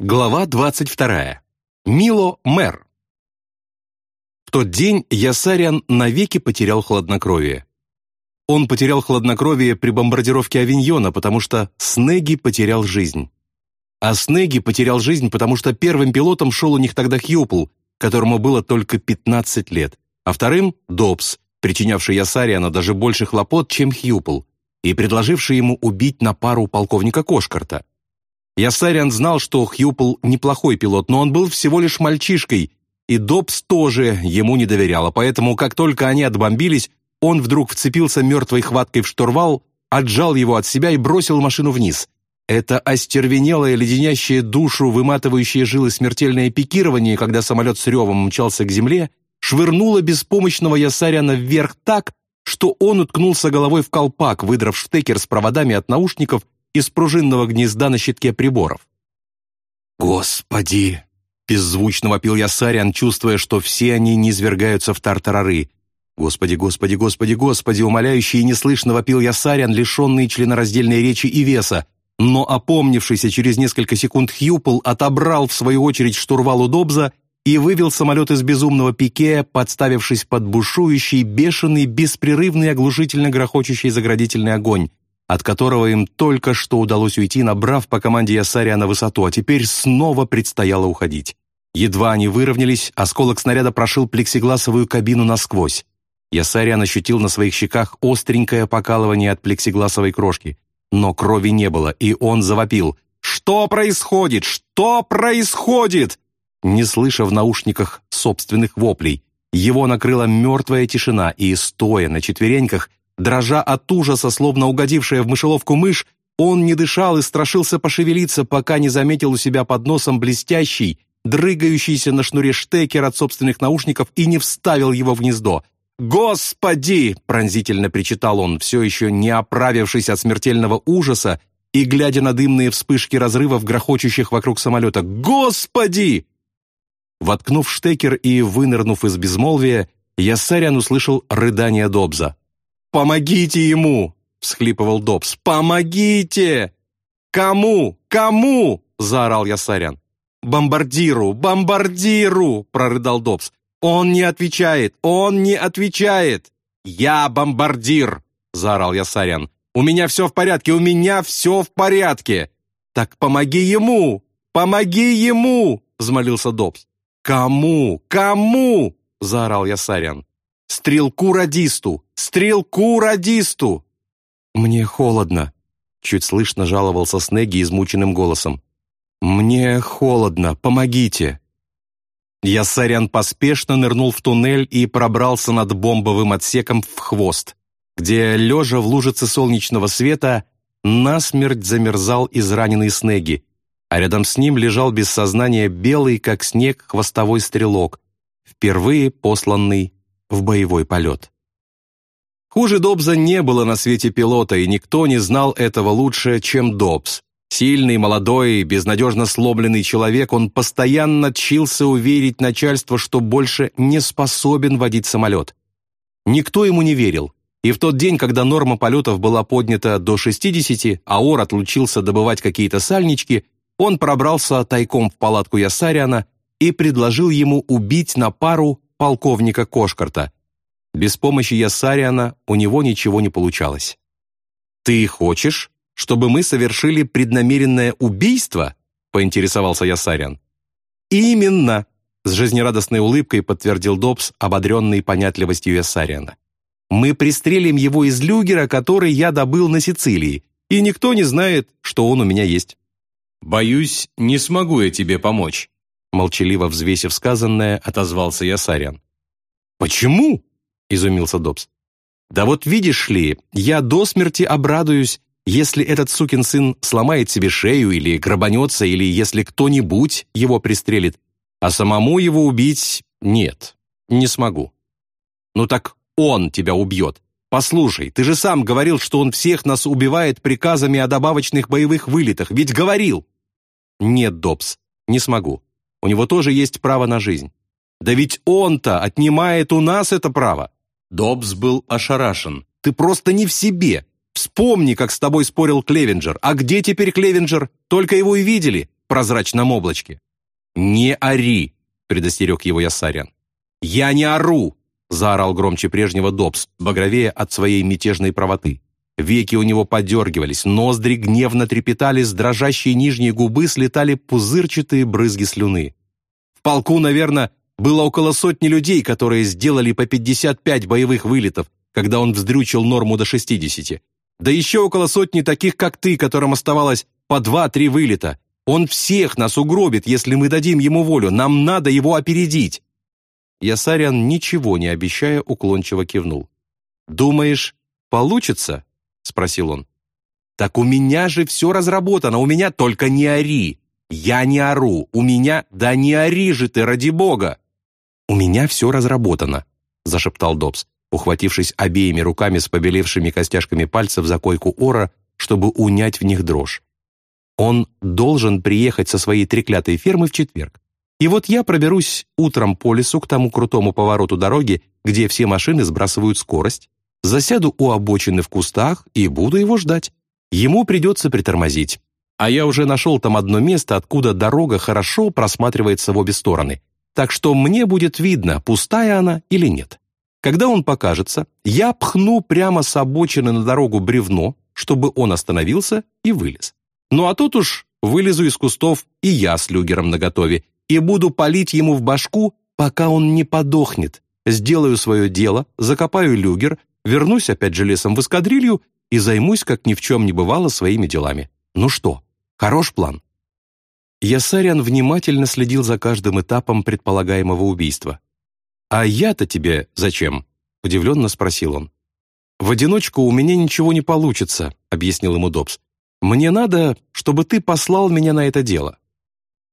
Глава 22. Мило Мэр. В тот день Ясариан навеки потерял хладнокровие. Он потерял хладнокровие при бомбардировке Авиньона, потому что Снеги потерял жизнь. А Снеги потерял жизнь, потому что первым пилотом шел у них тогда Хьюпл, которому было только 15 лет, а вторым — Добс, причинявший Ясариану даже больше хлопот, чем Хьюпл, и предложивший ему убить на пару полковника Кошкарта. Ясариан знал, что Хьюпл неплохой пилот, но он был всего лишь мальчишкой, и Добс тоже ему не доверяла, поэтому как только они отбомбились, он вдруг вцепился мертвой хваткой в штурвал, отжал его от себя и бросил машину вниз. Это остервенелое, леденящее душу, выматывающее жилы смертельное пикирование, когда самолет с ревом мчался к земле, швырнуло беспомощного Ясаряна вверх так, что он уткнулся головой в колпак, выдрав штекер с проводами от наушников из пружинного гнезда на щитке приборов. «Господи!» — беззвучно вопил я Сариан, чувствуя, что все они низвергаются в тартарары. «Господи, господи, господи, господи!» Умоляющий и неслышно вопил я Сариан, лишенный членораздельной речи и веса, но опомнившийся через несколько секунд Хьюпл отобрал в свою очередь штурвал у Добза и вывел самолет из безумного пике, подставившись под бушующий, бешеный, беспрерывный, оглушительно грохочущий заградительный огонь, от которого им только что удалось уйти, набрав по команде Ясария на высоту, а теперь снова предстояло уходить. Едва они выровнялись, осколок снаряда прошил плексигласовую кабину насквозь. Ясариан ощутил на своих щеках остренькое покалывание от плексигласовой крошки, но крови не было, и он завопил «Что происходит? Что происходит?» Не слыша в наушниках собственных воплей, его накрыла мертвая тишина, и, стоя на четвереньках, Дрожа от ужаса, словно угодившая в мышеловку мышь, он не дышал и страшился пошевелиться, пока не заметил у себя под носом блестящий, дрыгающийся на шнуре штекер от собственных наушников и не вставил его в гнездо. «Господи!» — пронзительно причитал он, все еще не оправившись от смертельного ужаса и глядя на дымные вспышки разрывов, грохочущих вокруг самолета. «Господи!» Воткнув штекер и вынырнув из безмолвия, Яссарян услышал рыдание Добза. «Помогите ему!» — всхлипывал Добс. «Помогите!» «Кому? Кому?» — заорал я Сарян. «Бомбардиру! Бомбардиру!» — прорыдал Добс. «Он не отвечает! Он не отвечает!» «Я бомбардир!» — заорал я Сарян. «У меня все в порядке! У меня все в порядке!» «Так помоги ему! Помоги ему!» — взмолился Добс. «Кому? Кому?» — заорал я Сарян. «Стрелку-радисту! Стрелку-радисту!» «Мне холодно», — чуть слышно жаловался Снеги измученным голосом. «Мне холодно, помогите!» Ясарян поспешно нырнул в туннель и пробрался над бомбовым отсеком в хвост, где, лежа в лужице солнечного света, насмерть замерзал израненный Снеги, а рядом с ним лежал без сознания белый, как снег, хвостовой стрелок, впервые посланный в боевой полет. Хуже Добза не было на свете пилота, и никто не знал этого лучше, чем Добс. Сильный, молодой, безнадежно сломленный человек, он постоянно чился уверить начальство, что больше не способен водить самолет. Никто ему не верил, и в тот день, когда норма полетов была поднята до 60, а Ор отлучился добывать какие-то сальнички, он пробрался тайком в палатку Ясариана и предложил ему убить на пару полковника Кошкарта. Без помощи Ясариана у него ничего не получалось. «Ты хочешь, чтобы мы совершили преднамеренное убийство?» — поинтересовался Ясариан. «Именно!» — с жизнерадостной улыбкой подтвердил Добс, ободренный понятливостью Ясариана. «Мы пристрелим его из люгера, который я добыл на Сицилии, и никто не знает, что он у меня есть». «Боюсь, не смогу я тебе помочь», Молчаливо взвесив сказанное, отозвался Ясарян. «Почему?» — изумился Добс. «Да вот видишь ли, я до смерти обрадуюсь, если этот сукин сын сломает себе шею или грабанется, или если кто-нибудь его пристрелит, а самому его убить нет, не смогу». «Ну так он тебя убьет. Послушай, ты же сам говорил, что он всех нас убивает приказами о добавочных боевых вылетах, ведь говорил!» «Нет, Добс, не смогу. У него тоже есть право на жизнь. Да ведь он-то отнимает у нас это право. Добс был ошарашен. Ты просто не в себе. Вспомни, как с тобой спорил Клевенджер. А где теперь Клевенджер? Только его и видели. прозрачном облачке. «Не ори!» — предостерег его Ясарян. «Я не ору!» — заорал громче прежнего Добс, багровее от своей мятежной правоты. Веки у него подергивались, ноздри гневно трепетали, с дрожащей нижней губы слетали пузырчатые брызги слюны. В полку, наверное, было около сотни людей, которые сделали по 55 боевых вылетов, когда он вздрючил норму до 60. Да еще около сотни таких, как ты, которым оставалось по 2-3 вылета. Он всех нас угробит, если мы дадим ему волю. Нам надо его опередить. Ясарян, ничего не обещая, уклончиво кивнул. «Думаешь, получится?» — спросил он. «Так у меня же все разработано, у меня только не ори. Я не ору, у меня... Да не ори же ты, ради бога!» «У меня все разработано», — зашептал Добс, ухватившись обеими руками с побелевшими костяшками пальцев за койку Ора, чтобы унять в них дрожь. «Он должен приехать со своей треклятой фермы в четверг. И вот я проберусь утром по лесу к тому крутому повороту дороги, где все машины сбрасывают скорость, засяду у обочины в кустах и буду его ждать. Ему придется притормозить. А я уже нашел там одно место, откуда дорога хорошо просматривается в обе стороны. Так что мне будет видно, пустая она или нет. Когда он покажется, я пхну прямо с обочины на дорогу бревно, чтобы он остановился и вылез. Ну а тут уж вылезу из кустов и я с люгером наготове и буду палить ему в башку, пока он не подохнет. Сделаю свое дело, закопаю люгер, вернусь опять же лесом в эскадрилью и займусь, как ни в чем не бывало, своими делами. Ну что, хорош план?» Ясарян внимательно следил за каждым этапом предполагаемого убийства. «А я-то тебе зачем?» — удивленно спросил он. «В одиночку у меня ничего не получится», — объяснил ему Добс. «Мне надо, чтобы ты послал меня на это дело».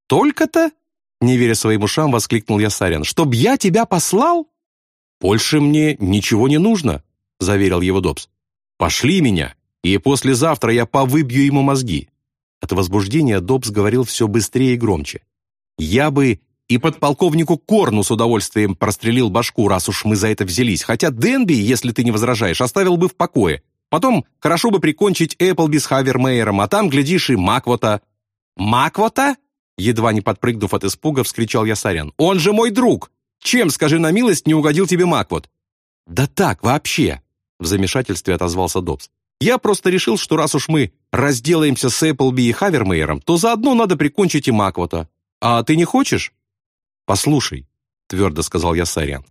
«Только-то?» — не веря своим ушам, воскликнул Ясарян. «Чтоб я тебя послал?» «Больше мне ничего не нужно», — заверил его Добс. «Пошли меня, и послезавтра я повыбью ему мозги». От возбуждения Добс говорил все быстрее и громче. «Я бы и подполковнику Корну с удовольствием прострелил башку, раз уж мы за это взялись, хотя Денби, если ты не возражаешь, оставил бы в покое. Потом хорошо бы прикончить Эпплби с Хавермейером, а там, глядишь, и Маквота». «Маквота?» Едва не подпрыгнув от испуга, вскричал я Сарян. «Он же мой друг! Чем, скажи на милость, не угодил тебе Маквот?» «Да так, вообще!» В замешательстве отозвался Добс. «Я просто решил, что раз уж мы разделаемся с Эпплби и Хавермейером, то заодно надо прикончить и Маквота. А ты не хочешь?» «Послушай», — твердо сказал я Сарян,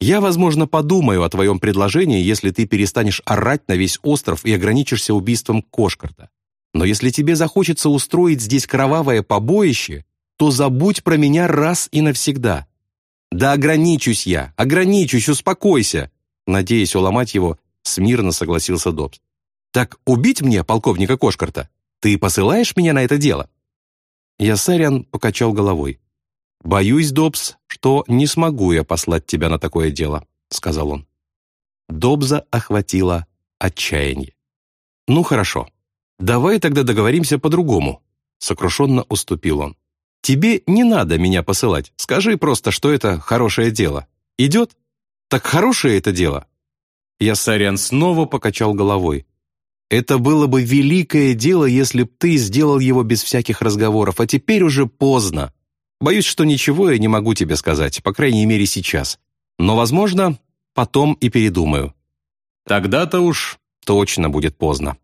«я, возможно, подумаю о твоем предложении, если ты перестанешь орать на весь остров и ограничишься убийством Кошкарта. Но если тебе захочется устроить здесь кровавое побоище, то забудь про меня раз и навсегда. Да ограничусь я, ограничусь, успокойся. Надеясь уломать его, смирно согласился Добс. «Так убить мне полковника Кошкарта? Ты посылаешь меня на это дело?» Ясарян покачал головой. «Боюсь, Добс, что не смогу я послать тебя на такое дело», — сказал он. Добза охватило отчаяние. «Ну хорошо, давай тогда договоримся по-другому», — сокрушенно уступил он. «Тебе не надо меня посылать, скажи просто, что это хорошее дело. Идет?» Так хорошее это дело!» Ясарян снова покачал головой. «Это было бы великое дело, если б ты сделал его без всяких разговоров, а теперь уже поздно. Боюсь, что ничего я не могу тебе сказать, по крайней мере сейчас. Но, возможно, потом и передумаю. Тогда-то уж точно будет поздно».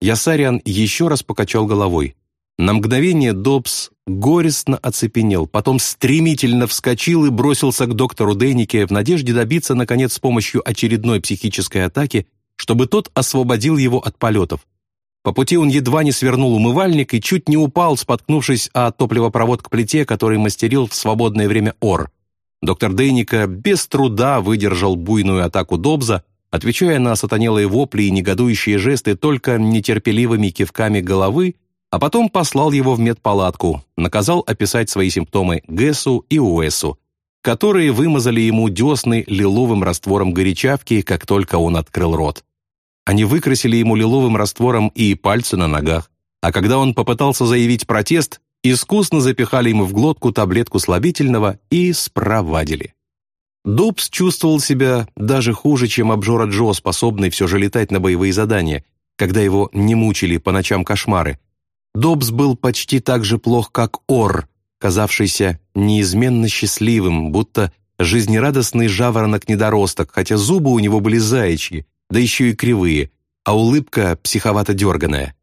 Ясариан еще раз покачал головой. На мгновение Добс горестно оцепенел, потом стремительно вскочил и бросился к доктору Дейнике в надежде добиться, наконец, с помощью очередной психической атаки, чтобы тот освободил его от полетов. По пути он едва не свернул умывальник и чуть не упал, споткнувшись о топливопровод к плите, который мастерил в свободное время Ор. Доктор Дейника без труда выдержал буйную атаку Добза, отвечая на сатанелые вопли и негодующие жесты только нетерпеливыми кивками головы а потом послал его в медпалатку, наказал описать свои симптомы Гэсу и Уэсу, которые вымазали ему десны лиловым раствором горячавки, как только он открыл рот. Они выкрасили ему лиловым раствором и пальцы на ногах, а когда он попытался заявить протест, искусно запихали ему в глотку таблетку слабительного и спровадили. Добс чувствовал себя даже хуже, чем обжора Джо, способный все же летать на боевые задания, когда его не мучили по ночам кошмары, Добс был почти так же плох, как Ор, казавшийся неизменно счастливым, будто жизнерадостный жаворонок-недоросток, хотя зубы у него были заячьи, да еще и кривые, а улыбка психовато дерганая.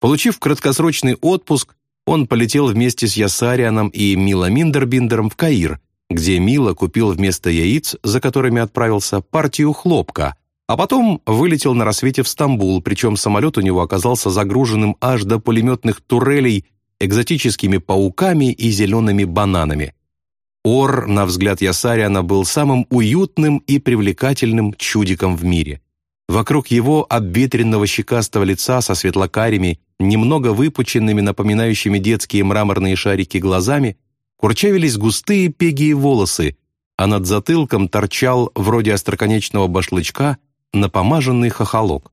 Получив краткосрочный отпуск, он полетел вместе с Ясарианом и Мила Миндербиндером в Каир, где Мила купил вместо яиц, за которыми отправился, партию хлопка, а потом вылетел на рассвете в Стамбул, причем самолет у него оказался загруженным аж до пулеметных турелей экзотическими пауками и зелеными бананами. Ор, на взгляд Ясариана, был самым уютным и привлекательным чудиком в мире. Вокруг его обветренного щекастого лица со светлокарими, немного выпученными, напоминающими детские мраморные шарики глазами, курчавились густые пегие волосы, а над затылком торчал, вроде остроконечного башлычка, напомаженный хохолок.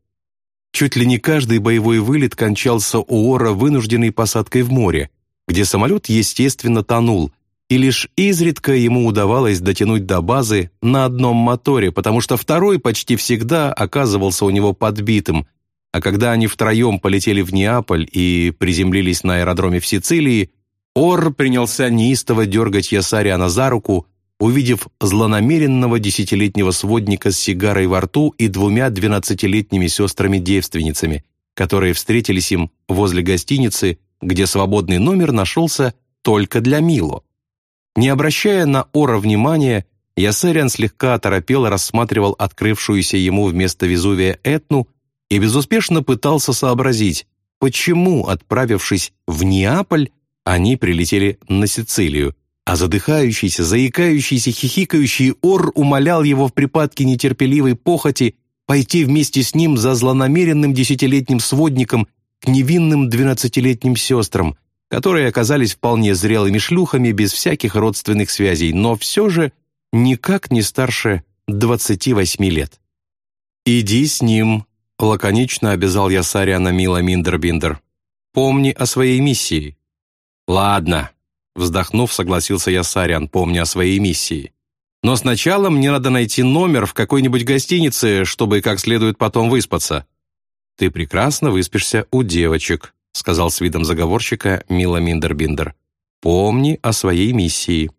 Чуть ли не каждый боевой вылет кончался у Ора вынужденной посадкой в море, где самолет, естественно, тонул – и лишь изредка ему удавалось дотянуть до базы на одном моторе, потому что второй почти всегда оказывался у него подбитым, а когда они втроем полетели в Неаполь и приземлились на аэродроме в Сицилии, Ор принялся неистово дергать Ясариана за руку, увидев злонамеренного десятилетнего сводника с сигарой во рту и двумя двенадцатилетними сестрами-девственницами, которые встретились им возле гостиницы, где свободный номер нашелся только для Мило. Не обращая на Ора внимания, Ясериан слегка оторопел рассматривал открывшуюся ему вместо Везувия Этну и безуспешно пытался сообразить, почему, отправившись в Неаполь, они прилетели на Сицилию, а задыхающийся, заикающийся, хихикающий Ор умолял его в припадке нетерпеливой похоти пойти вместе с ним за злонамеренным десятилетним сводником к невинным двенадцатилетним сестрам, которые оказались вполне зрелыми шлюхами без всяких родственных связей, но все же никак не старше 28 лет. «Иди с ним», — лаконично обязал я Сариана Мила Миндербиндер. «Помни о своей миссии». «Ладно», — вздохнув, согласился я Сариан, помня о своей миссии. «Но сначала мне надо найти номер в какой-нибудь гостинице, чтобы как следует потом выспаться». «Ты прекрасно выспишься у девочек», сказал с видом заговорщика Мила Миндербиндер. «Помни о своей миссии».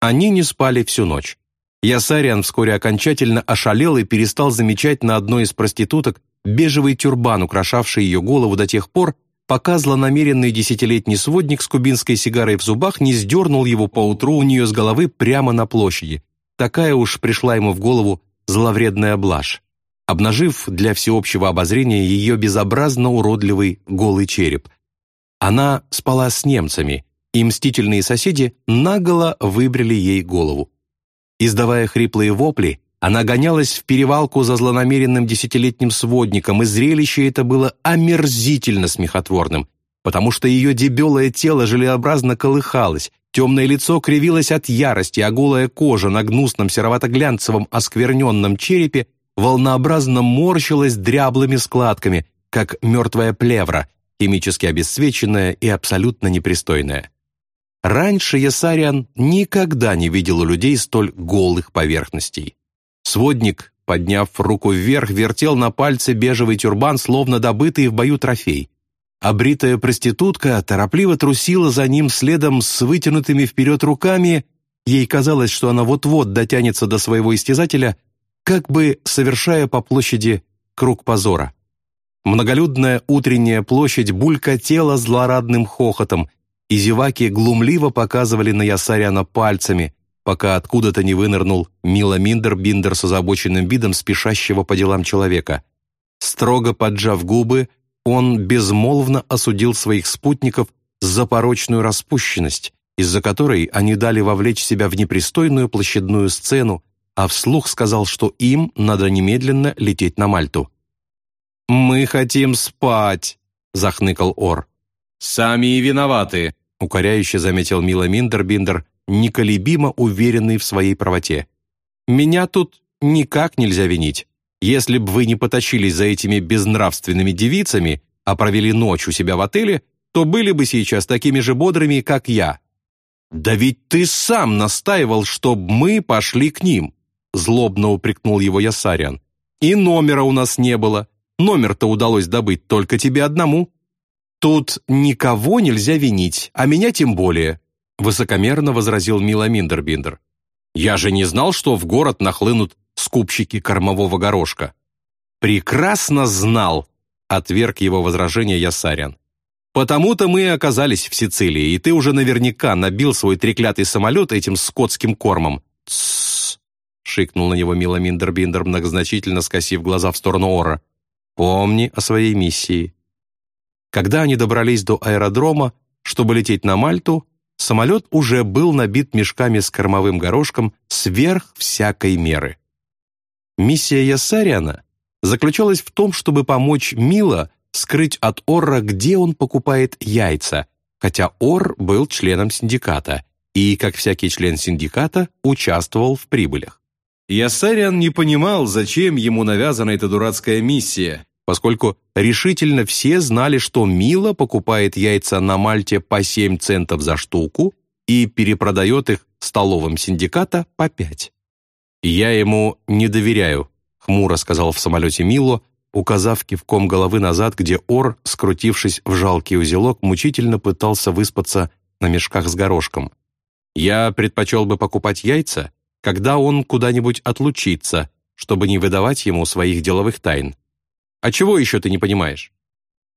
Они не спали всю ночь. Ясариан вскоре окончательно ошалел и перестал замечать на одной из проституток бежевый тюрбан, украшавший ее голову до тех пор, пока злонамеренный десятилетний сводник с кубинской сигарой в зубах не сдернул его поутру у нее с головы прямо на площади. Такая уж пришла ему в голову зловредная блажь обнажив для всеобщего обозрения ее безобразно уродливый голый череп. Она спала с немцами, и мстительные соседи наголо выбрали ей голову. Издавая хриплые вопли, она гонялась в перевалку за злонамеренным десятилетним сводником, и зрелище это было омерзительно смехотворным, потому что ее дебелое тело желеобразно колыхалось, темное лицо кривилось от ярости, а голая кожа на гнусном серовато-глянцевом оскверненном черепе волнообразно морщилась дряблыми складками, как мертвая плевра, химически обесцвеченная и абсолютно непристойная. Раньше Ясариан никогда не видел у людей столь голых поверхностей. Сводник, подняв руку вверх, вертел на пальце бежевый тюрбан, словно добытый в бою трофей. Обритая проститутка торопливо трусила за ним следом с вытянутыми вперед руками. Ей казалось, что она вот-вот дотянется до своего истязателя, как бы совершая по площади круг позора. Многолюдная утренняя площадь булькотела злорадным хохотом, и зеваки глумливо показывали на Ясаряна пальцами, пока откуда-то не вынырнул Мила Миндер Биндер с озабоченным видом спешащего по делам человека. Строго поджав губы, он безмолвно осудил своих спутников за порочную распущенность, из-за которой они дали вовлечь себя в непристойную площадную сцену, а вслух сказал, что им надо немедленно лететь на Мальту. «Мы хотим спать», — захныкал Ор. «Сами и виноваты», — укоряюще заметил Мила Миндербиндер, неколебимо уверенный в своей правоте. «Меня тут никак нельзя винить. Если бы вы не потащились за этими безнравственными девицами, а провели ночь у себя в отеле, то были бы сейчас такими же бодрыми, как я». «Да ведь ты сам настаивал, чтобы мы пошли к ним», Злобно упрекнул его Ясариан. «И номера у нас не было. Номер-то удалось добыть только тебе одному». «Тут никого нельзя винить, а меня тем более», высокомерно возразил Мила Миндербиндер. «Я же не знал, что в город нахлынут скупщики кормового горошка». «Прекрасно знал», — отверг его возражение Ясарян. «Потому-то мы и оказались в Сицилии, и ты уже наверняка набил свой треклятый самолет этим скотским кормом». «Тссс», — шикнул на него Мила Миндербиндер, многозначительно скосив глаза в сторону Ора. «Помни о своей миссии». Когда они добрались до аэродрома, чтобы лететь на Мальту, самолет уже был набит мешками с кормовым горошком сверх всякой меры. Миссия Ясариана заключалась в том, чтобы помочь Мила скрыть от Орра, где он покупает яйца, хотя Ор был членом синдиката и, как всякий член синдиката, участвовал в прибылях. Ясариан не понимал, зачем ему навязана эта дурацкая миссия, поскольку решительно все знали, что Мила покупает яйца на Мальте по 7 центов за штуку и перепродает их столовым синдиката по 5. «Я ему не доверяю», — хмуро сказал в самолете Мило, указав кивком головы назад, где Ор, скрутившись в жалкий узелок, мучительно пытался выспаться на мешках с горошком. «Я предпочел бы покупать яйца, когда он куда-нибудь отлучится, чтобы не выдавать ему своих деловых тайн. А чего еще ты не понимаешь?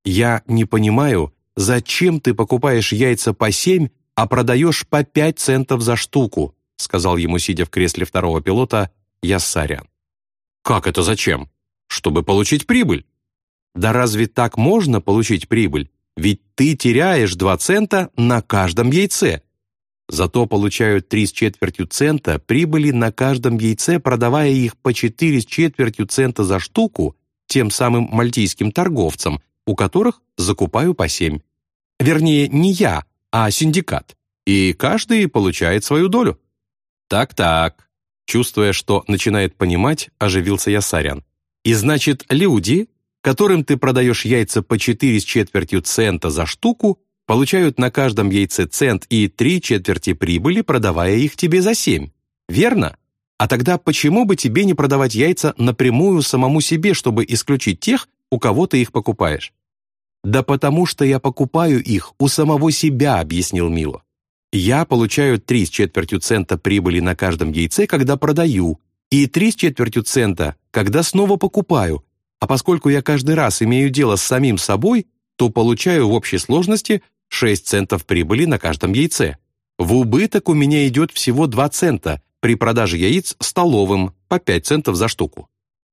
Я не понимаю, зачем ты покупаешь яйца по семь, а продаешь по пять центов за штуку, сказал ему, сидя в кресле второго пилота, Яссарян. Как это зачем? Чтобы получить прибыль. Да разве так можно получить прибыль? Ведь ты теряешь два цента на каждом яйце. Зато получают три с четвертью цента прибыли на каждом яйце, продавая их по четыре с четвертью цента за штуку тем самым мальтийским торговцам, у которых закупаю по семь. Вернее, не я, а синдикат. И каждый получает свою долю. Так-так. Чувствуя, что начинает понимать, оживился Ясарян. И значит, люди, которым ты продаешь яйца по 4 с четвертью цента за штуку, получают на каждом яйце цент и три четверти прибыли, продавая их тебе за семь. Верно? А тогда почему бы тебе не продавать яйца напрямую самому себе, чтобы исключить тех, у кого ты их покупаешь? Да потому что я покупаю их у самого себя, объяснил Мило. Я получаю три с четвертью цента прибыли на каждом яйце, когда продаю, и три с четвертью цента, когда снова покупаю. А поскольку я каждый раз имею дело с самим собой, то получаю в общей сложности 6 центов прибыли на каждом яйце. В убыток у меня идет всего 2 цента, при продаже яиц столовым по 5 центов за штуку.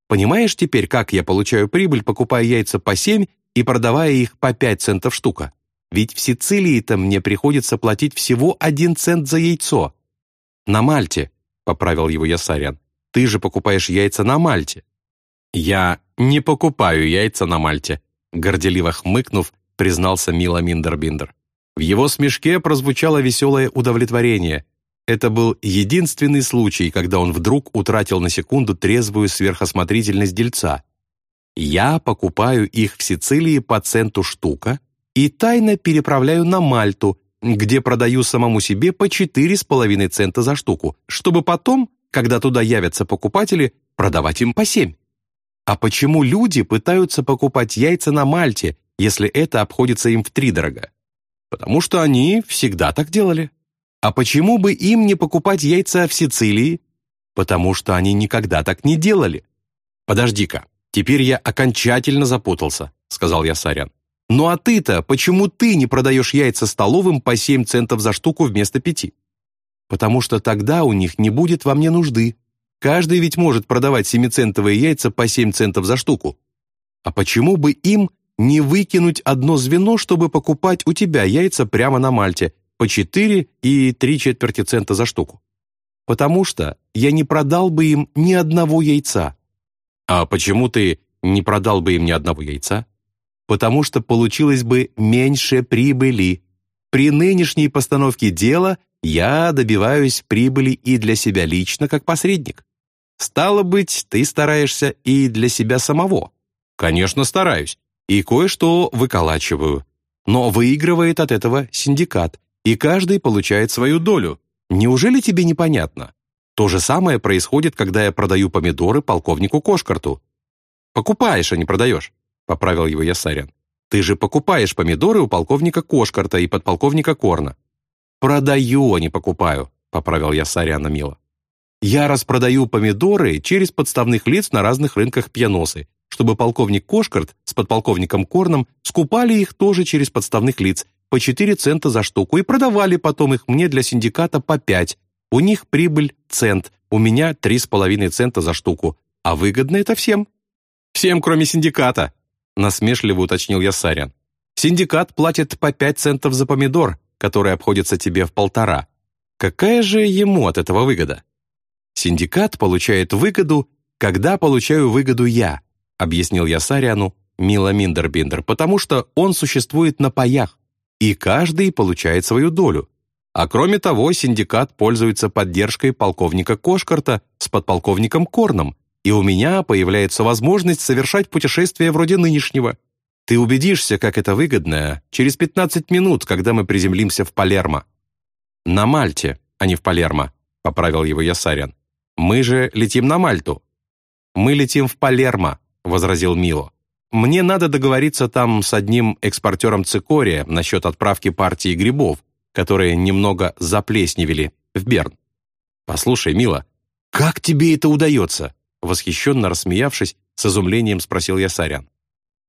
Понимаешь теперь, как я получаю прибыль, покупая яйца по 7 и продавая их по 5 центов штука? Ведь в Сицилии-то мне приходится платить всего 1 цент за яйцо. На Мальте, поправил его Ясарян, ты же покупаешь яйца на Мальте. Я не покупаю яйца на Мальте, горделиво хмыкнув, признался Мила Миндербиндер. В его смешке прозвучало веселое удовлетворение, это был единственный случай, когда он вдруг утратил на секунду трезвую сверхосмотрительность дельца. «Я покупаю их в Сицилии по центу штука и тайно переправляю на Мальту, где продаю самому себе по четыре с половиной цента за штуку, чтобы потом, когда туда явятся покупатели, продавать им по семь. А почему люди пытаются покупать яйца на Мальте, если это обходится им втридорога? Потому что они всегда так делали. А почему бы им не покупать яйца в Сицилии? Потому что они никогда так не делали. Подожди-ка, теперь я окончательно запутался, сказал я Сарян. Ну а ты-то, почему ты не продаешь яйца столовым по 7 центов за штуку вместо пяти? Потому что тогда у них не будет во мне нужды. Каждый ведь может продавать семицентовые яйца по 7 центов за штуку. А почему бы им не выкинуть одно звено, чтобы покупать у тебя яйца прямо на Мальте по 4 и 3 четверти цента за штуку. Потому что я не продал бы им ни одного яйца. А почему ты не продал бы им ни одного яйца? Потому что получилось бы меньше прибыли. При нынешней постановке дела я добиваюсь прибыли и для себя лично, как посредник. Стало быть, ты стараешься и для себя самого. Конечно, стараюсь. И кое-что выколачиваю. Но выигрывает от этого синдикат, и каждый получает свою долю. Неужели тебе непонятно? То же самое происходит, когда я продаю помидоры полковнику Кошкарту. Покупаешь, а не продаешь, поправил его Ясарян. Ты же покупаешь помидоры у полковника Кошкарта и подполковника Корна». «Продаю, а не покупаю», — поправил я Саряна Мила. «Я распродаю помидоры через подставных лиц на разных рынках пьяносы, чтобы полковник Кошкарт с подполковником Корном скупали их тоже через подставных лиц по 4 цента за штуку и продавали потом их мне для синдиката по 5. У них прибыль цент, у меня 3,5 цента за штуку. А выгодно это всем. Всем, кроме синдиката, насмешливо уточнил Йоссариан. Синдикат платит по 5 центов за помидор, который обходится тебе в полтора. Какая же ему от этого выгода? Синдикат получает выгоду, когда получаю выгоду я, объяснил Йоссариану, Мило Миндербиндер, потому что он существует на паях и каждый получает свою долю. А кроме того, синдикат пользуется поддержкой полковника Кошкарта с подполковником Корном, и у меня появляется возможность совершать путешествие вроде нынешнего. Ты убедишься, как это выгодно, через 15 минут, когда мы приземлимся в Палермо. На Мальте, а не в Палермо, поправил его Ясарян. Мы же летим на Мальту. Мы летим в Палермо, возразил Мило. Мне надо договориться там с одним экспортером цикория насчет отправки партии грибов, которые немного заплесневели в Берн. Послушай, Мила, как тебе это удается? Восхищенно рассмеявшись, с изумлением спросил я Сарян.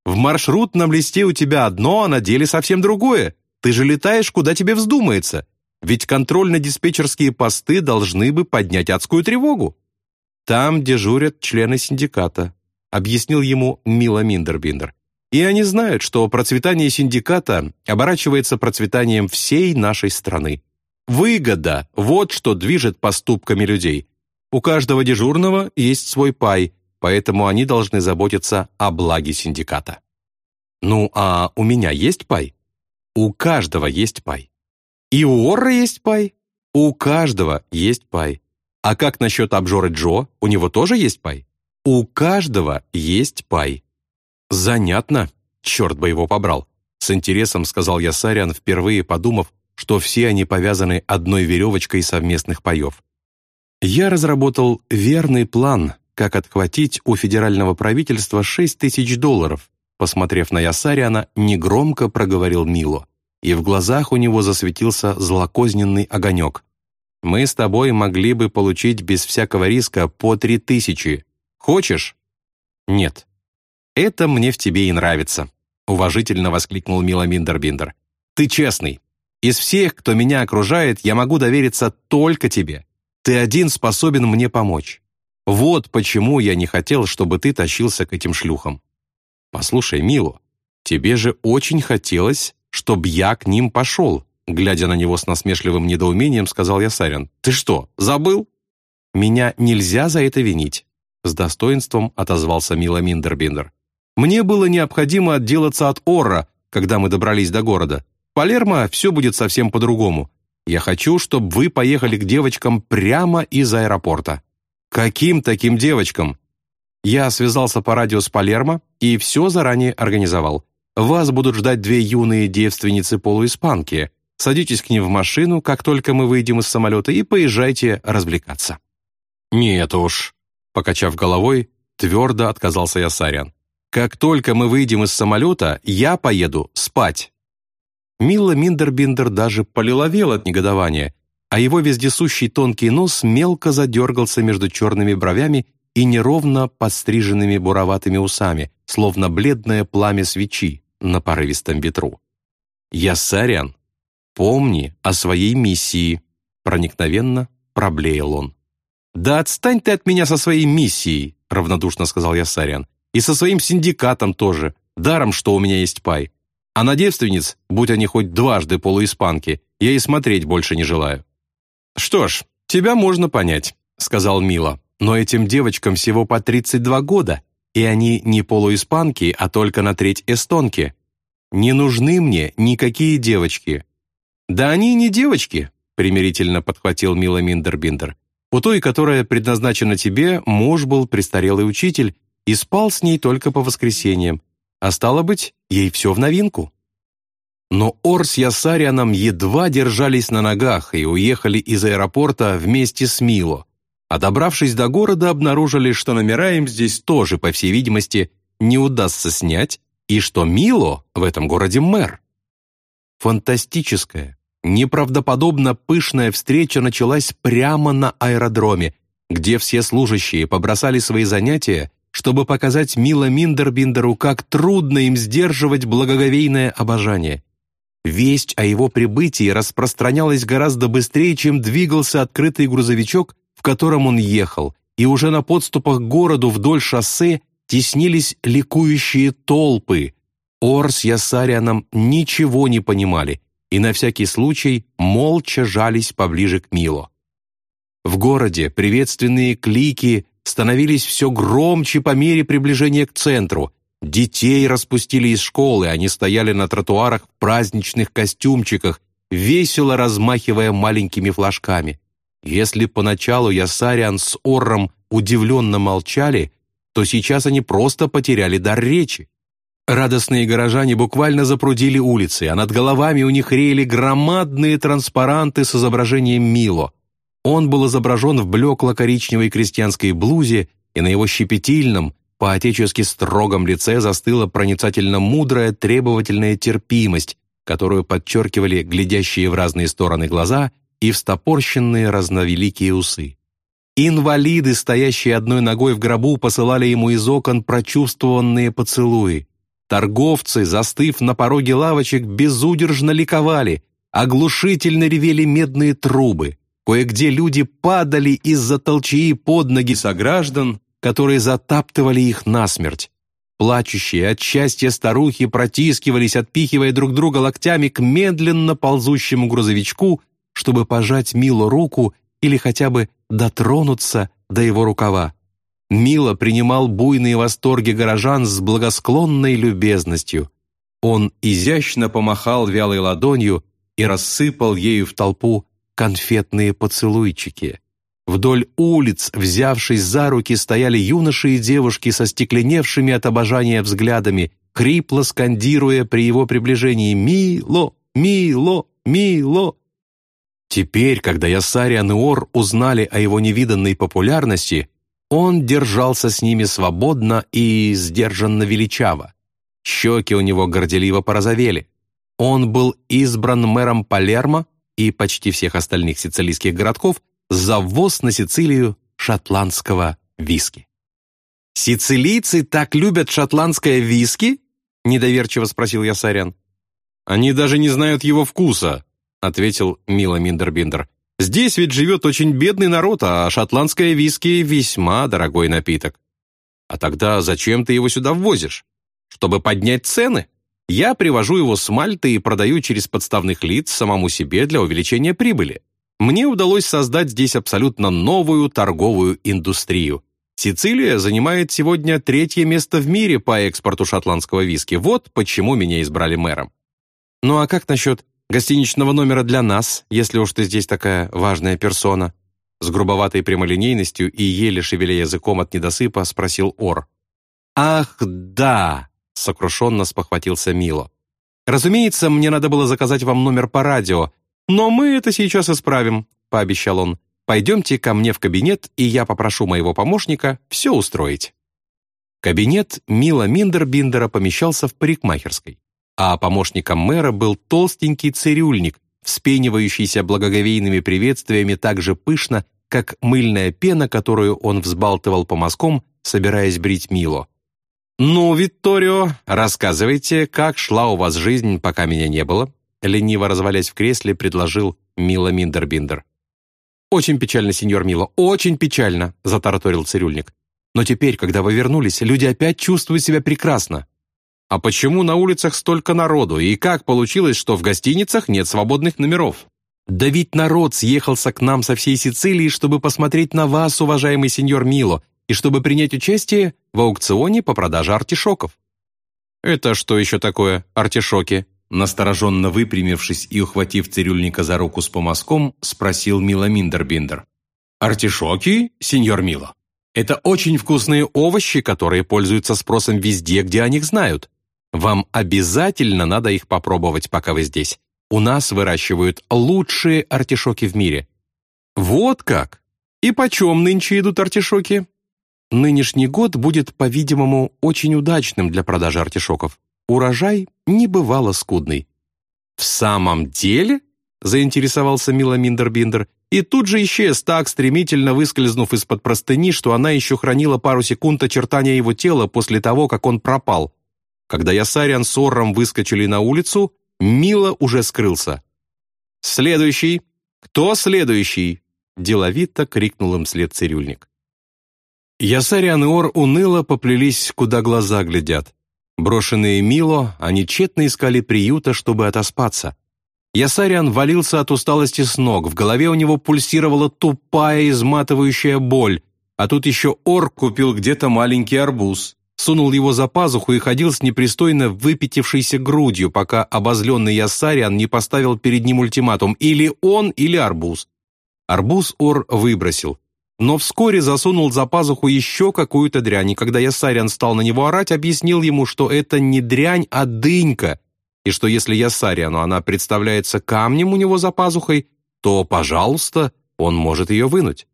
В маршрутном листе у тебя одно, а на деле совсем другое. Ты же летаешь, куда тебе вздумается. Ведь контрольно-диспетчерские посты должны бы поднять адскую тревогу. Там дежурят члены синдиката, объяснил ему Мило Миндербиндер. И они знают, что процветание синдиката оборачивается процветанием всей нашей страны. Выгода – вот что движет поступками людей. У каждого дежурного есть свой пай, поэтому они должны заботиться о благе синдиката. Ну, а у меня есть пай? У каждого есть пай. И у Орра есть пай? У каждого есть пай. А как насчет обжоры Джо? У него тоже есть пай? У каждого есть пай. Занятно, черт бы его побрал. С интересом сказал я Сариан, впервые подумав, что все они повязаны одной веревочкой совместных паев. Я разработал верный план, как отхватить у федерального правительства 6 тысяч долларов. Посмотрев на Ясариана, негромко проговорил Мило, и в глазах у него засветился злокозненный огонек. «Мы с тобой могли бы получить без всякого риска по три тысячи, Хочешь?» «Нет». «Это мне в тебе и нравится», — уважительно воскликнул Мила Миндербиндер. «Ты честный. Из всех, кто меня окружает, я могу довериться только тебе. Ты один способен мне помочь. Вот почему я не хотел, чтобы ты тащился к этим шлюхам. Послушай, Мило, тебе же очень хотелось, чтобы я к ним пошел», глядя на него с насмешливым недоумением, сказал я Сарин. «Ты что, забыл?» «Меня нельзя за это винить. С достоинством отозвался Мила Миндербиндер. «Мне было необходимо отделаться от Орра, когда мы добрались до города. Палермо все будет совсем по-другому. Я хочу, чтобы вы поехали к девочкам прямо из аэропорта». «Каким таким девочкам?» Я связался по радио с Палермо и все заранее организовал. Вас будут ждать две юные девственницы-полуиспанки. Садитесь к ним в машину, как только мы выйдем из самолета, и поезжайте развлекаться». «Нет уж», Покачав головой, твердо отказался Ясарян. «Как только мы выйдем из самолета, я поеду спать». Мила Миндербиндер даже полиловел от негодования, а его вездесущий тонкий нос мелко задергался между черными бровями и неровно подстриженными буроватыми усами, словно бледное пламя свечи на порывистом ветру. «Ясарян, помни о своей миссии», проникновенно проблеял он. «Да отстань ты от меня со своей миссией», — равнодушно сказал я Сарян. «И со своим синдикатом тоже. Даром, что у меня есть пай. А на девственниц, будь они хоть дважды полуиспанки, я и смотреть больше не желаю». «Что ж, тебя можно понять», — сказал Мила. «Но этим девочкам всего по 32 года, и они не полуиспанки, а только на треть эстонки. Не нужны мне никакие девочки». «Да они не девочки», — примирительно подхватил Мила Миндербиндер. У той, которая предназначена тебе, муж был престарелый учитель и спал с ней только по воскресеньям, а стало быть, ей все в новинку. Но Ор с Ясарианом едва держались на ногах и уехали из аэропорта вместе с Мило, а добравшись до города, обнаружили, что номера им здесь тоже, по всей видимости, не удастся снять, и что Мило в этом городе мэр. Фантастическая, неправдоподобно пышная встреча началась прямо на аэродроме, где все служащие побросали свои занятия, чтобы показать Мила Миндербиндеру, как трудно им сдерживать благоговейное обожание. Весть о его прибытии распространялась гораздо быстрее, чем двигался открытый грузовичок, в котором он ехал, и уже на подступах к городу вдоль шоссе теснились ликующие толпы. Ор с Ясарианом ничего не понимали и на всякий случай молча жались поближе к Мило. В городе приветственные клики становились все громче по мере приближения к центру. Детей распустили из школы, они стояли на тротуарах в праздничных костюмчиках, весело размахивая маленькими флажками. Если поначалу Ясариан с Орром удивленно молчали, то сейчас они просто потеряли дар речи. Радостные горожане буквально запрудили улицы, а над головами у них реяли громадные транспаранты с изображением Мило. Он был изображен в блекло-коричневой крестьянской блузе, и на его щепетильном, по-отечески строгом лице застыла проницательно мудрая требовательная терпимость, которую подчеркивали глядящие в разные стороны глаза и встопорщенные разновеликие усы. Инвалиды, стоящие одной ногой в гробу, посылали ему из окон прочувствованные поцелуи. Торговцы, застыв на пороге лавочек, безудержно ликовали, оглушительно ревели медные трубы. Кое-где люди падали из-за толчии под ноги сограждан, которые затаптывали их насмерть. Плачущие от счастья старухи протискивались, отпихивая друг друга локтями к медленно ползущему грузовичку, чтобы пожать Милу руку или хотя бы дотронуться до его рукава. Мило принимал буйные восторги горожан с благосклонной любезностью. Он изящно помахал вялой ладонью и рассыпал ею в толпу конфетные поцелуйчики. Вдоль улиц, взявшись за руки, стояли юноши и девушки со стекленевшими от обожания взглядами, хрипло скандируя при его приближении «Мило! Мило! Мило!». Теперь, когда Ясариан и Ор узнали о его невиданной популярности, он держался с ними свободно и сдержанно величаво. Щеки у него горделиво порозовели. Он был избран мэром Палермо и почти всех остальных сицилийских городков за ввоз на Сицилию шотландского виски. «Сицилийцы так любят шотландское виски?» — недоверчиво спросил я Сарян. «Они даже не знают его вкуса», — ответил Мила Миндербиндер. «Здесь ведь живет очень бедный народ, а шотландское виски — весьма дорогой напиток». «А тогда зачем ты его сюда ввозишь? Чтобы поднять цены?» Я привожу его с Мальты и продаю через подставных лиц самому себе для увеличения прибыли. Мне удалось создать здесь абсолютно новую торговую индустрию. Сицилия занимает сегодня третье место в мире по экспорту шотландского виски. Вот почему меня избрали мэром. Ну а как насчет гостиничного номера для нас, если уж ты здесь такая важная персона?» С грубоватой прямолинейностью и еле шевеля языком от недосыпа спросил Ор. «Ах, да!» сокрушенно спохватился Мило. «Разумеется, мне надо было заказать вам номер по радио, но мы это сейчас исправим», — пообещал он. «Пойдемте ко мне в кабинет, и я попрошу моего помощника все устроить». Кабинет Мила Миндербиндера помещался в парикмахерской, а помощником мэра был толстенький цирюльник, вспенивающийся благоговейными приветствиями так же пышно, как мыльная пена, которую он взбалтывал по мазкам, собираясь брить Мило. «Ну, Витторио, рассказывайте, как шла у вас жизнь, пока меня не было?» Лениво развалясь в кресле, предложил Мила Миндербиндер. «Очень печально, сеньор Мило, очень печально», — затараторил цирюльник. «Но теперь, когда вы вернулись, люди опять чувствуют себя прекрасно». «А почему на улицах столько народу, и как получилось, что в гостиницах нет свободных номеров?» «Да ведь народ съехался к нам со всей Сицилии, чтобы посмотреть на вас, уважаемый сеньор Мило, и чтобы принять участие в аукционе по продаже артишоков. «Это что еще такое, артишоки?» Настороженно выпрямившись и ухватив цирюльника за руку с помазком, спросил Мила Миндербиндер. «Артишоки, сеньор Мила? Это очень вкусные овощи, которые пользуются спросом везде, где о них знают. Вам обязательно надо их попробовать, пока вы здесь. У нас выращивают лучшие артишоки в мире». «Вот как? И почем нынче идут артишоки?» Нынешний год будет, по-видимому, очень удачным для продажи артишоков. Урожай не бывало скудный. «В самом деле?» — заинтересовался Мила Миндербиндер, и тут же исчез, так стремительно выскользнув из-под простыни, что она еще хранила пару секунд очертания его тела после того, как он пропал. Когда Ясариан с Орром выскочили на улицу, Мила уже скрылся. «Следующий! Кто следующий?» — деловито крикнул им след цирюльник. Ясариан и Ор уныло поплелись, куда глаза глядят. Брошенные Мило, они тщетно искали приюта, чтобы отоспаться. Ясариан валился от усталости с ног, в голове у него пульсировала тупая, изматывающая боль, а тут еще Ор купил где-то маленький арбуз, сунул его за пазуху и ходил с непристойно выпятившейся грудью, пока обозленный Ясариан не поставил перед ним ультиматум «или он, или арбуз». Арбуз Ор выбросил, но вскоре засунул за пазуху еще какую-то дрянь, и когда Ясариан стал на него орать, объяснил ему, что это не дрянь, а дынька, и что если Ясариану она представляется камнем у него за пазухой, то, пожалуйста, он может ее вынуть.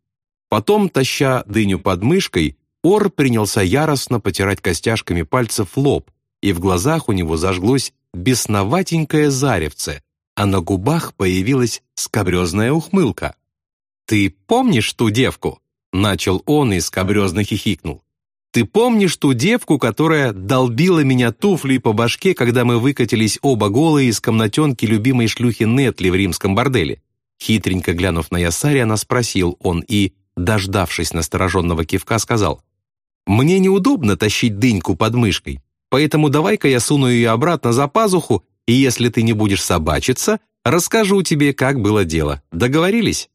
Потом, таща дыню под мышкой, Ор принялся яростно потирать костяшками пальцев лоб, и в глазах у него зажглось бесноватенькое заревце, а на губах появилась скобрезная ухмылка. «Ты помнишь ту девку?» — начал он и скобрезно хихикнул. «Ты помнишь ту девку, которая долбила меня туфлей по башке, когда мы выкатились оба голые из комнатенки любимой шлюхи Нетли в римском борделе?» Хитренько глянув на Ясари, она спросил он и, дождавшись настороженного кивка, сказал, «Мне неудобно тащить дыньку под мышкой, поэтому давай-ка я суну ее обратно за пазуху, и если ты не будешь собачиться, расскажу тебе, как было дело. Договорились?»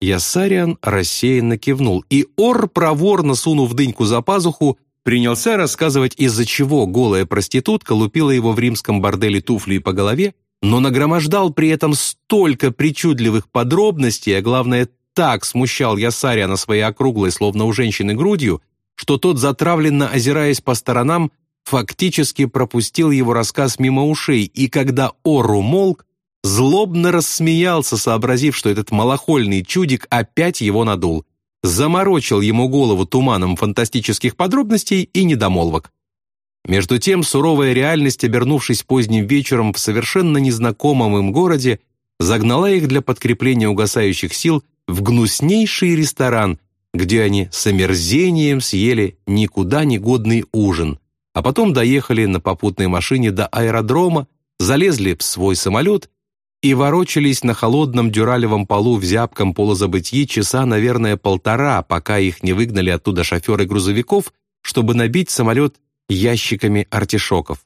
Ясариан рассеянно кивнул, и Ор, проворно сунув дыньку за пазуху, принялся рассказывать, из-за чего голая проститутка лупила его в римском борделе туфли по голове, но нагромождал при этом столько причудливых подробностей, а главное, так смущал Ясариана своей округлой, словно у женщины, грудью, что тот, затравленно озираясь по сторонам, фактически пропустил его рассказ мимо ушей, и когда Ор умолк, злобно рассмеялся, сообразив, что этот малохольный чудик опять его надул, заморочил ему голову туманом фантастических подробностей и недомолвок. Между тем, суровая реальность, обернувшись поздним вечером в совершенно незнакомом им городе, загнала их для подкрепления угасающих сил в гнуснейший ресторан, где они с омерзением съели никуда не годный ужин, а потом доехали на попутной машине до аэродрома, залезли в свой самолет и ворочались на холодном дюралевом полу в зябком полузабытии часа, наверное, полтора, пока их не выгнали оттуда шоферы грузовиков, чтобы набить самолет ящиками артишоков.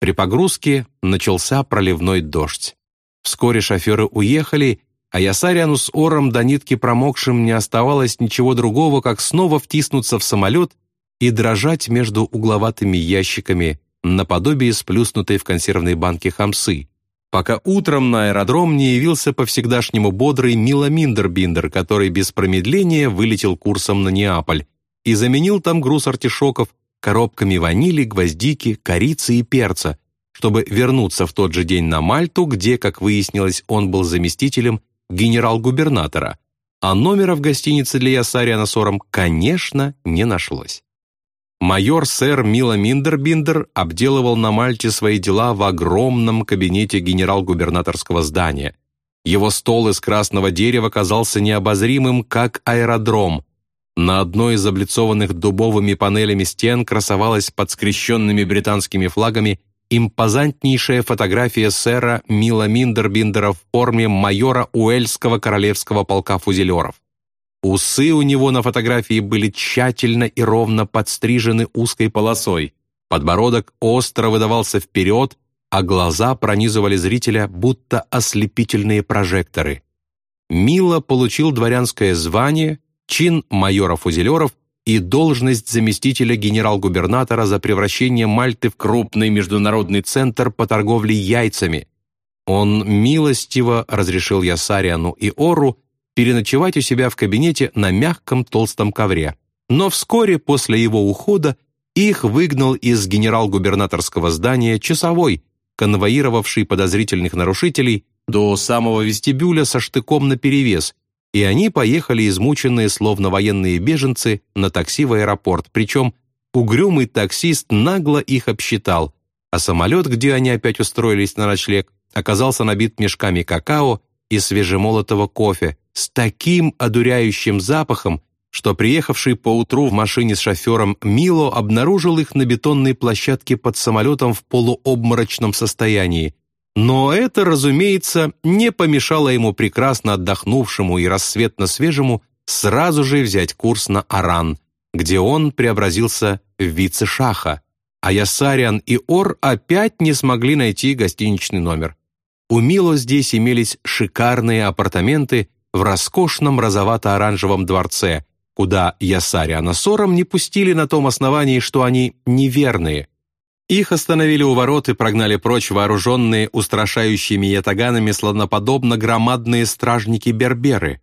При погрузке начался проливной дождь. Вскоре шоферы уехали, а Ясариану с Ором до нитки промокшим не оставалось ничего другого, как снова втиснуться в самолет и дрожать между угловатыми ящиками наподобие сплюснутой в консервной банке хамсы, пока утром на аэродром не явился по-всегдашнему бодрый Мила Миндербиндер, который без промедления вылетел курсом на Неаполь и заменил там груз артишоков коробками ванили, гвоздики, корицы и перца, чтобы вернуться в тот же день на Мальту, где, как выяснилось, он был заместителем генерал-губернатора, а номера в гостинице для Ясариана Сором, конечно, не нашлось. Майор сэр Мила Миндербиндер обделывал на Мальте свои дела в огромном кабинете генерал-губернаторского здания. Его стол из красного дерева казался необозримым, как аэродром. На одной из облицованных дубовыми панелями стен красовалась под скрещенными британскими флагами импозантнейшая фотография сэра Мила Миндербиндера в форме майора Уэльского королевского полка фузелеров. Усы у него на фотографии были тщательно и ровно подстрижены узкой полосой. Подбородок остро выдавался вперед, а глаза пронизывали зрителя, будто ослепительные прожекторы. Мило получил дворянское звание, чин майора-фузелеров и должность заместителя генерал-губернатора за превращение Мальты в крупный международный центр по торговле яйцами. Он милостиво разрешил Ясариану и Ору переночевать у себя в кабинете на мягком толстом ковре. Но вскоре после его ухода их выгнал из генерал-губернаторского здания часовой, конвоировавший подозрительных нарушителей до самого вестибюля со штыком наперевес, и они поехали измученные, словно военные беженцы, на такси в аэропорт, причем угрюмый таксист нагло их обсчитал, а самолет, где они опять устроились на ночлег, оказался набит мешками какао и свежемолотого кофе с таким одуряющим запахом, что приехавший поутру в машине с шофером Мило обнаружил их на бетонной площадке под самолетом в полуобморочном состоянии. Но это, разумеется, не помешало ему прекрасно отдохнувшему и рассветно свежему сразу же взять курс на Аран, где он преобразился в вице-шаха, а Ясариан и Ор опять не смогли найти гостиничный номер. У Мило здесь имелись шикарные апартаменты в роскошном розовато-оранжевом дворце, куда Ясариана с Ором не пустили на том основании, что они неверные. Их остановили у ворот и прогнали прочь вооруженные устрашающими ятаганами слоноподобно громадные стражники-берберы.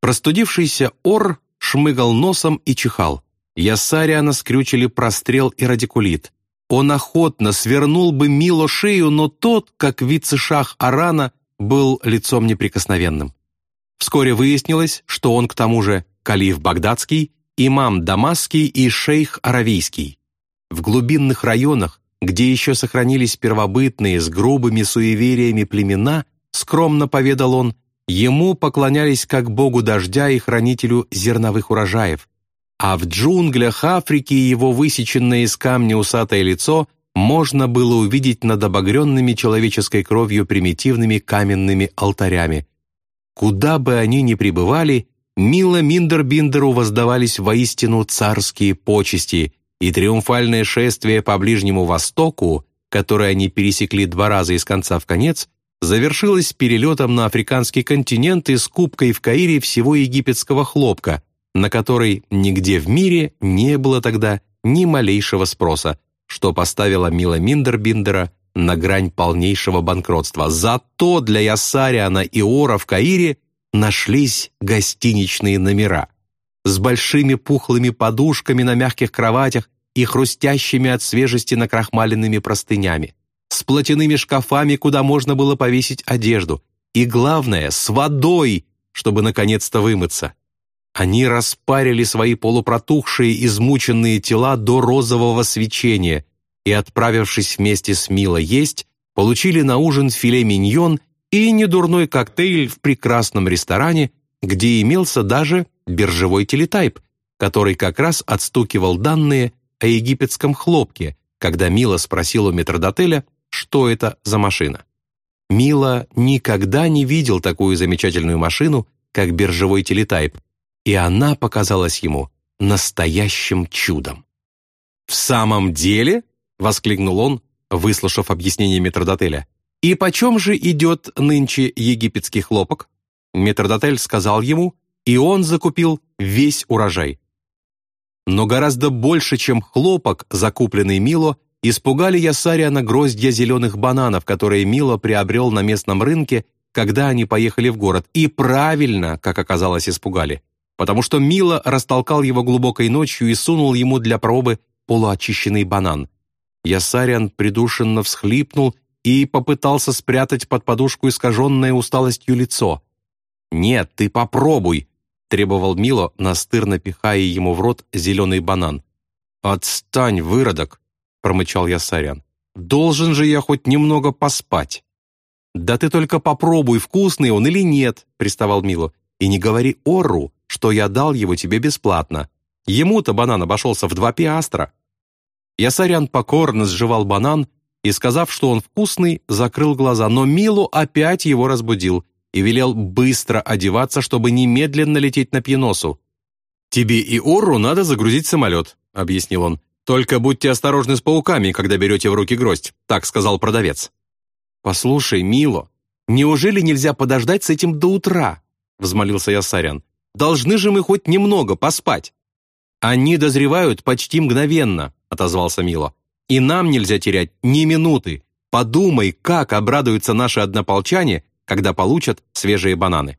Простудившийся Ор шмыгал носом и чихал. Ясариана скрючили прострел и радикулит. Он охотно свернул бы Мило шею, но тот, как вице-шах Арана, был лицом неприкосновенным. Вскоре выяснилось, что он к тому же калиф Багдадский, имам Дамасский и шейх Аравийский. В глубинных районах, где еще сохранились первобытные с грубыми суевериями племена, скромно поведал он, ему поклонялись как богу дождя и хранителю зерновых урожаев, а в джунглях Африки его высеченное из камня усатое лицо можно было увидеть над обогренными человеческой кровью примитивными каменными алтарями. Куда бы они ни пребывали, Мило Миндербиндеру воздавались воистину царские почести, и триумфальное шествие по Ближнему Востоку, которое они пересекли два раза из конца в конец, завершилось перелетом на африканский континент и скупкой в Каире всего египетского хлопка, на который нигде в мире не было тогда ни малейшего спроса, что поставило Мила Миндербиндера на грань полнейшего банкротства. Зато для Ясариана и Ора в Каире нашлись гостиничные номера с большими пухлыми подушками на мягких кроватях и хрустящими от свежести накрахмаленными простынями, с платяными шкафами, куда можно было повесить одежду, и, главное, с водой, чтобы наконец-то вымыться. Они распарили свои полупротухшие, измученные тела до розового свечения и, отправившись вместе с Мило есть, получили на ужин филе миньон и недурной коктейль в прекрасном ресторане, где имелся даже биржевой телетайп, который как раз отстукивал данные о египетском хлопке, когда Мила спросил у метрдотеля, что это за машина. Мила никогда не видел такую замечательную машину, как биржевой телетайп, и она показалась ему настоящим чудом. «В самом деле?» — воскликнул он, выслушав объяснение метрдотеля. «И почем же идет нынче египетский хлопок?» Метрдотель сказал ему, и он закупил весь урожай. Но гораздо больше, чем хлопок, закупленный Мило, испугали Ясариана гроздья зеленых бананов, которые Мило приобрел на местном рынке, когда они поехали в город, и правильно, как оказалось, испугали потому что Мила растолкал его глубокой ночью и сунул ему для пробы полуочищенный банан. Ясариан придушенно всхлипнул и попытался спрятать под подушку искаженное усталостью лицо. «Нет, ты попробуй!» — требовал Мило, настырно пихая ему в рот зеленый банан. «Отстань, выродок!» — промычал Ясариан. «Должен же я хоть немного поспать!» «Да ты только попробуй, вкусный он или нет!» — приставал Мило. «И не говори Орру, что я дал его тебе бесплатно. Ему-то банан обошелся в два пиастра». Ясарян покорно сживал банан и, сказав, что он вкусный, закрыл глаза, но Милу опять его разбудил и велел быстро одеваться, чтобы немедленно лететь на Пьеносу. «Тебе и Орру надо загрузить самолет», — объяснил он. «Только будьте осторожны с пауками, когда берете в руки гроздь», — так сказал продавец. «Послушай, Мило, неужели нельзя подождать с этим до утра?» — взмолился Ясарян. Должны же мы хоть немного поспать». «Они дозревают почти мгновенно», — отозвался Мило. «И нам нельзя терять ни минуты. Подумай, как обрадуются наши однополчане, когда получат свежие бананы».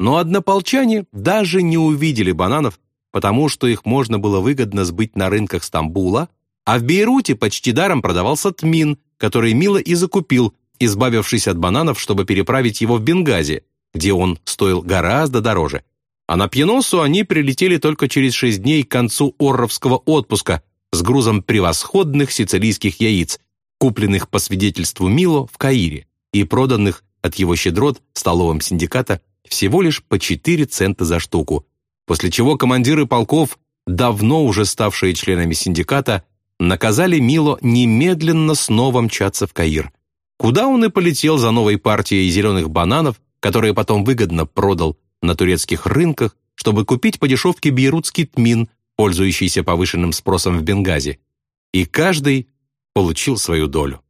Но однополчане даже не увидели бананов, потому что их можно было выгодно сбыть на рынках Стамбула, а в Бейруте почти даром продавался тмин, который Мило и закупил, избавившись от бананов, чтобы переправить его в Бенгази, где он стоил гораздо дороже. А на Пьеносу они прилетели только через шесть дней к концу Орровского отпуска, с грузом превосходных сицилийских яиц, купленных по свидетельству Мило в Каире и проданных от его щедрот столовым синдиката всего лишь по 4 цента за штуку, после чего командиры полков, давно уже ставшие членами синдиката, наказали Мило немедленно снова мчаться в Каир, куда он и полетел за новой партией зеленых бананов, которые потом выгодно продал на турецких рынках, чтобы купить по дешевке бейрутский тмин, пользующийся повышенным спросом в Бенгази. И каждый получил свою долю.